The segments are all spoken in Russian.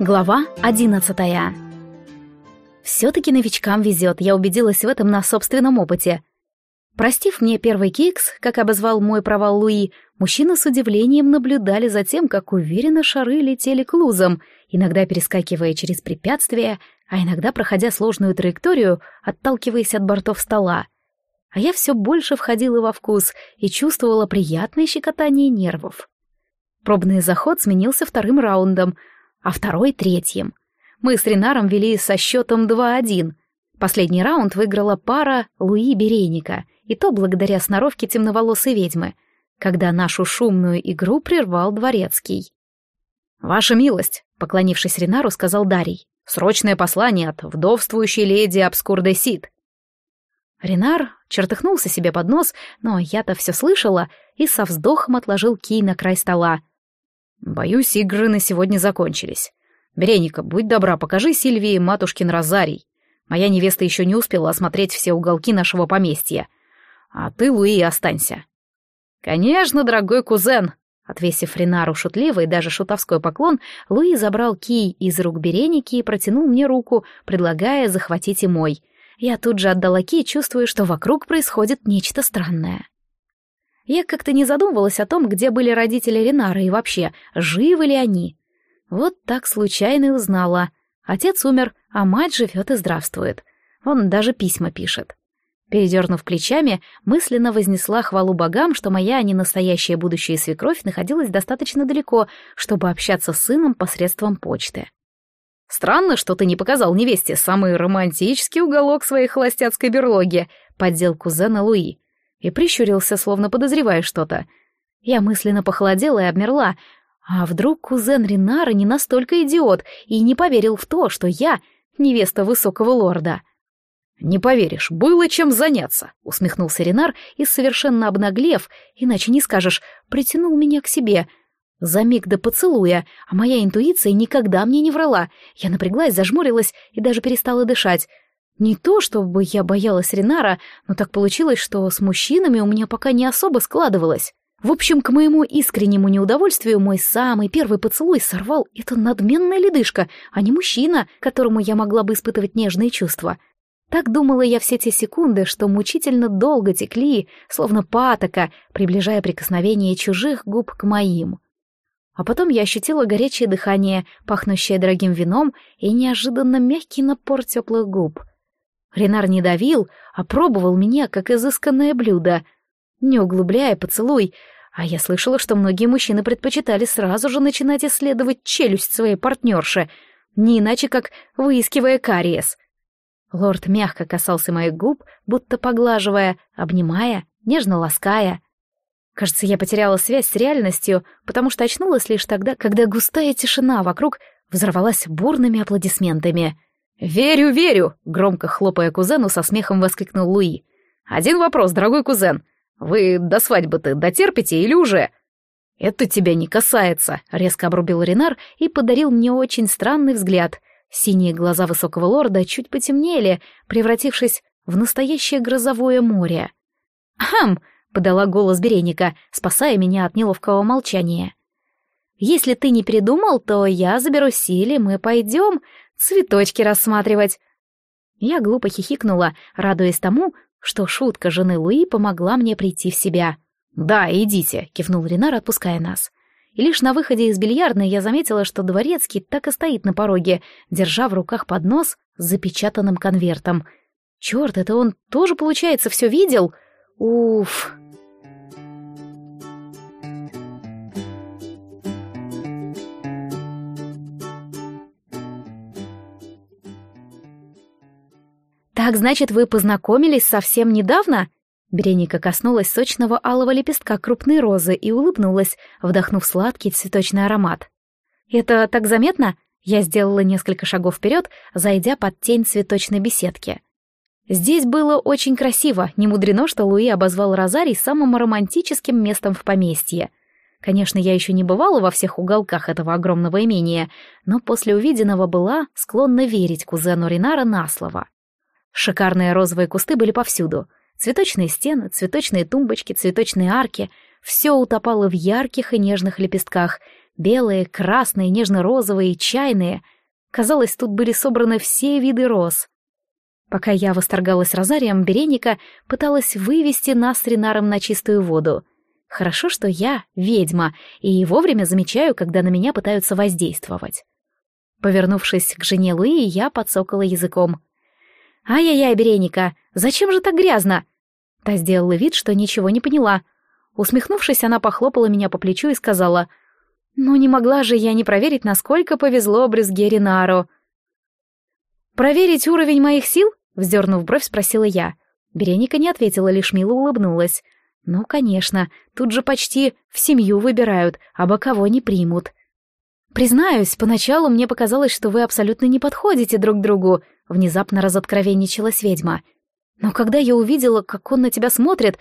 Глава одиннадцатая. Все-таки новичкам везет, я убедилась в этом на собственном опыте. Простив мне первый кикс, как обозвал мой провал Луи, мужчины с удивлением наблюдали за тем, как уверенно шары летели к лузам, иногда перескакивая через препятствия, а иногда проходя сложную траекторию, отталкиваясь от бортов стола. А я все больше входила во вкус и чувствовала приятное щекотание нервов. Пробный заход сменился вторым раундом — а второй — третьим. Мы с Ренаром вели со счетом 2-1. Последний раунд выиграла пара Луи Берейника, и то благодаря сноровке темноволосой ведьмы, когда нашу шумную игру прервал дворецкий. «Ваша милость», — поклонившись Ренару, сказал Дарий, — «срочное послание от вдовствующей леди Обскурде Сид». Ренар чертыхнулся себе под нос, но я-то все слышала и со вздохом отложил кий на край стола — Боюсь, игры на сегодня закончились. Береника, будь добра, покажи Сильвии матушкин розарий. Моя невеста еще не успела осмотреть все уголки нашего поместья. А ты, Луи, останься. Конечно, дорогой кузен. Отвесив Ренару шутливый, даже шутовской поклон, Луи забрал кий из рук Береники и протянул мне руку, предлагая захватить и мой. Я тут же отдала кий, чувствуя, что вокруг происходит нечто странное. Я как-то не задумывалась о том, где были родители Ренара и вообще, живы ли они. Вот так случайно и узнала. Отец умер, а мать живет и здравствует. Он даже письма пишет. Передернув плечами, мысленно вознесла хвалу богам, что моя ненастоящая будущая свекровь находилась достаточно далеко, чтобы общаться с сыном посредством почты. «Странно, что ты не показал невесте самый романтический уголок своей холостяцкой берлоги», — поддел кузена Луи и прищурился, словно подозревая что-то. Я мысленно похолодела и обмерла. А вдруг кузен Ринара не настолько идиот и не поверил в то, что я невеста высокого лорда? «Не поверишь, было чем заняться», — усмехнулся Ренар и, совершенно обнаглев, иначе не скажешь, притянул меня к себе. За миг до поцелуя, а моя интуиция никогда мне не врала. Я напряглась, зажмурилась и даже перестала дышать. Не то, чтобы я боялась Ренара, но так получилось, что с мужчинами у меня пока не особо складывалось. В общем, к моему искреннему неудовольствию мой самый первый поцелуй сорвал эта надменная ледышка, а не мужчина, которому я могла бы испытывать нежные чувства. Так думала я все те секунды, что мучительно долго текли, словно патока, приближая прикосновение чужих губ к моим. А потом я ощутила горячее дыхание, пахнущее дорогим вином и неожиданно мягкий напор теплых губ — Ренар не давил, а пробовал меня как изысканное блюдо, не углубляя поцелуй, а я слышала, что многие мужчины предпочитали сразу же начинать исследовать челюсть своей партнерши, не иначе как выискивая кариес. Лорд мягко касался моих губ, будто поглаживая, обнимая, нежно лаская. Кажется, я потеряла связь с реальностью, потому что очнулась лишь тогда, когда густая тишина вокруг взорвалась бурными аплодисментами. «Верю, верю!» — громко хлопая кузену, со смехом воскликнул Луи. «Один вопрос, дорогой кузен. Вы до свадьбы-то дотерпите или уже?» «Это тебя не касается», — резко обрубил Ренар и подарил мне очень странный взгляд. Синие глаза высокого лорда чуть потемнели, превратившись в настоящее грозовое море. «Хм!» — подала голос Береника, спасая меня от неловкого молчания. «Если ты не передумал, то я заберу Сили, мы пойдем цветочки рассматривать. Я глупо хихикнула, радуясь тому, что шутка жены Луи помогла мне прийти в себя. «Да, идите», — кивнул Ренар, отпуская нас. И лишь на выходе из бильярдной я заметила, что дворецкий так и стоит на пороге, держа в руках поднос с запечатанным конвертом. Черт, это он тоже, получается, все видел? Уф. «Так, значит, вы познакомились совсем недавно?» Береника коснулась сочного алого лепестка крупной розы и улыбнулась, вдохнув сладкий цветочный аромат. «Это так заметно?» Я сделала несколько шагов вперед, зайдя под тень цветочной беседки. Здесь было очень красиво, не мудрено, что Луи обозвал Розарий самым романтическим местом в поместье. Конечно, я еще не бывала во всех уголках этого огромного имения, но после увиденного была склонна верить кузену Ринара на слово. Шикарные розовые кусты были повсюду. Цветочные стены, цветочные тумбочки, цветочные арки — все утопало в ярких и нежных лепестках, Белые, красные, нежно-розовые, чайные. Казалось, тут были собраны все виды роз. Пока я восторгалась розарием, Береника пыталась вывести нас с Ренаром на чистую воду. Хорошо, что я ведьма, и вовремя замечаю, когда на меня пытаются воздействовать. Повернувшись к жене Луи, я подсокала языком. «Ай-яй-яй, Береника, зачем же так грязно?» Та сделала вид, что ничего не поняла. Усмехнувшись, она похлопала меня по плечу и сказала, «Ну не могла же я не проверить, насколько повезло брюзге Ренару». «Проверить уровень моих сил?» Вздернув бровь, спросила я. Береника не ответила, лишь мило улыбнулась. «Ну, конечно, тут же почти в семью выбирают, а кого не примут». «Признаюсь, поначалу мне показалось, что вы абсолютно не подходите друг другу», — внезапно разоткровенничалась ведьма. «Но когда я увидела, как он на тебя смотрит...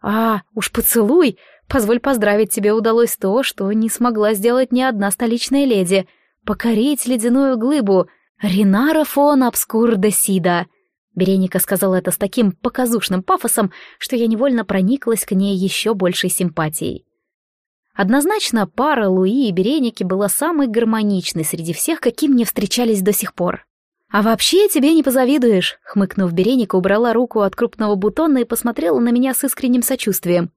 А, уж поцелуй! Позволь поздравить, тебе удалось то, что не смогла сделать ни одна столичная леди — покорить ледяную глыбу. Ринара фон Обскур де Сида». Береника сказала это с таким показушным пафосом, что я невольно прониклась к ней еще большей симпатией. Однозначно, пара Луи и Береники была самой гармоничной среди всех, какие мне встречались до сих пор. «А вообще тебе не позавидуешь», — хмыкнув, Береника убрала руку от крупного бутона и посмотрела на меня с искренним сочувствием.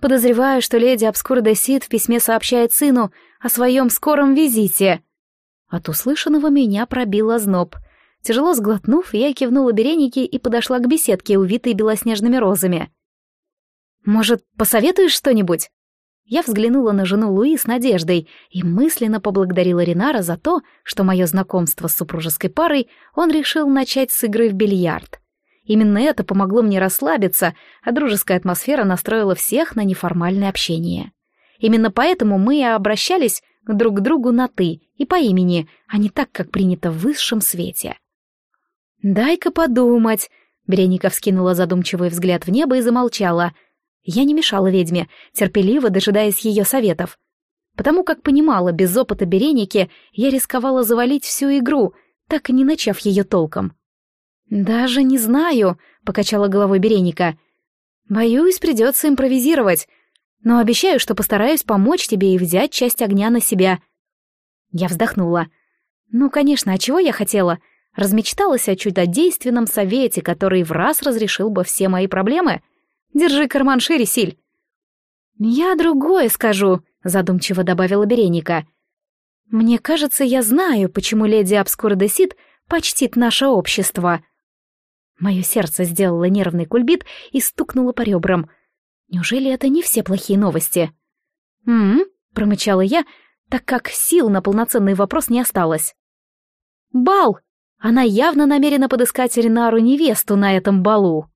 «Подозреваю, что леди Обскур де Сид в письме сообщает сыну о своем скором визите». От услышанного меня пробило зноб — Тяжело сглотнув, я кивнула Беренике и подошла к беседке, увитой белоснежными розами. «Может, посоветуешь что-нибудь?» Я взглянула на жену Луи с надеждой и мысленно поблагодарила Ринара за то, что мое знакомство с супружеской парой он решил начать с игры в бильярд. Именно это помогло мне расслабиться, а дружеская атмосфера настроила всех на неформальное общение. Именно поэтому мы и обращались друг к другу на «ты» и по имени, а не так, как принято в высшем свете. «Дай-ка подумать», — Береника вскинула задумчивый взгляд в небо и замолчала. Я не мешала ведьме, терпеливо дожидаясь ее советов. Потому как понимала, без опыта Береники я рисковала завалить всю игру, так и не начав ее толком. «Даже не знаю», — покачала головой Береника. «Боюсь, придется импровизировать, но обещаю, что постараюсь помочь тебе и взять часть огня на себя». Я вздохнула. «Ну, конечно, а чего я хотела?» Размечталась о чудодейственном совете, который в раз разрешил бы все мои проблемы. Держи карман шире, Силь. «Я другое скажу», — задумчиво добавила Береника. «Мне кажется, я знаю, почему леди Абскурдесит почтит наше общество». Мое сердце сделало нервный кульбит и стукнуло по ребрам. Неужели это не все плохие новости? «М-м», промычала я, так как сил на полноценный вопрос не осталось. «Бал!» Она явно намерена подыскать Ренару невесту на этом балу.